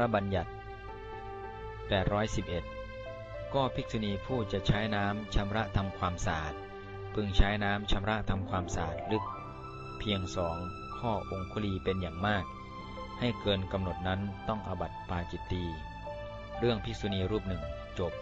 ระบัญญัติ811 ก็ภิกษุณีผู้จะใช้น้ำชำระทำความสะอาด พึงใช้น้ำชำระทำความสะอาดลึก เพียงสองข้อองคุลีเป็นอย่างมาก ให้เกินกำหนดนั้นต้องอบัติปาจิตตี เรื่องภิกษุณีรูปหนึ่งจบ